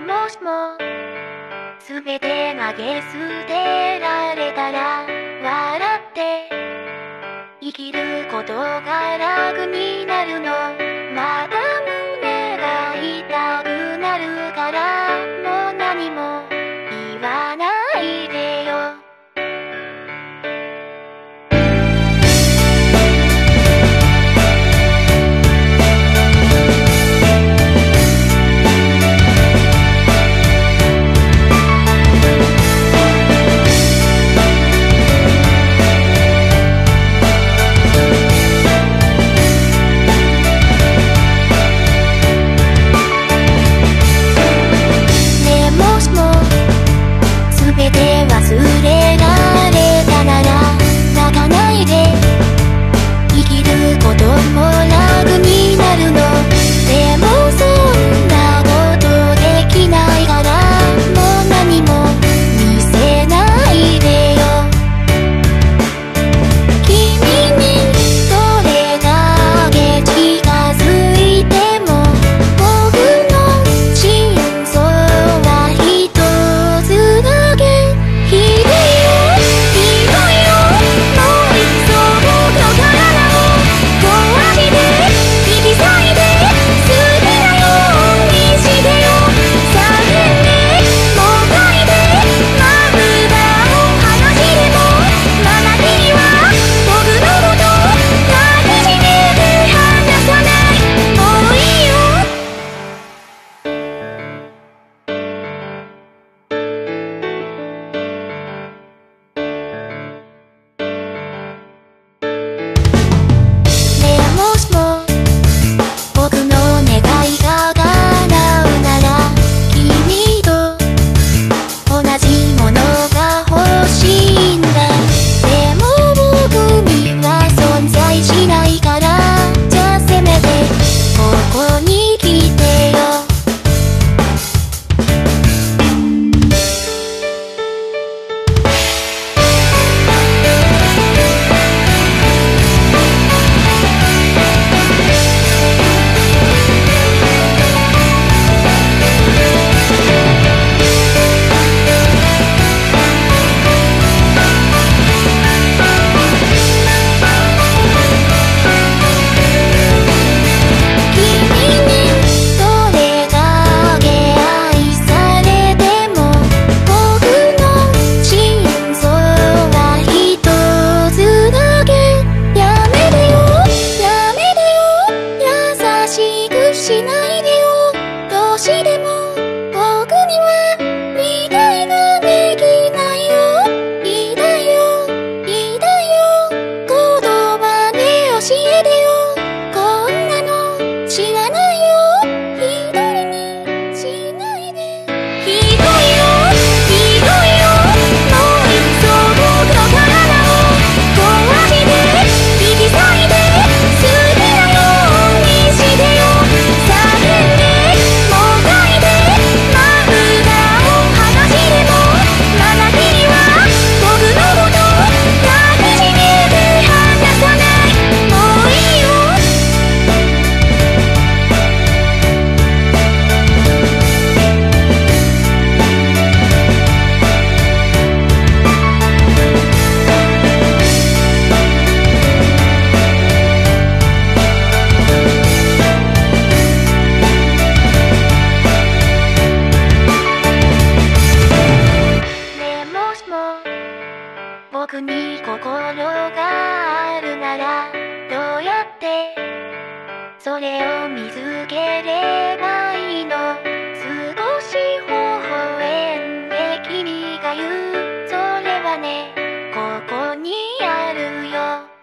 もしも全て投げ捨てられたら笑って生きることが楽になるの。また胸が痛くなるから。you know 僕に心があるならどうやってそれを見つければいいの？少し微笑んで君が言う。それはねここにあるよ。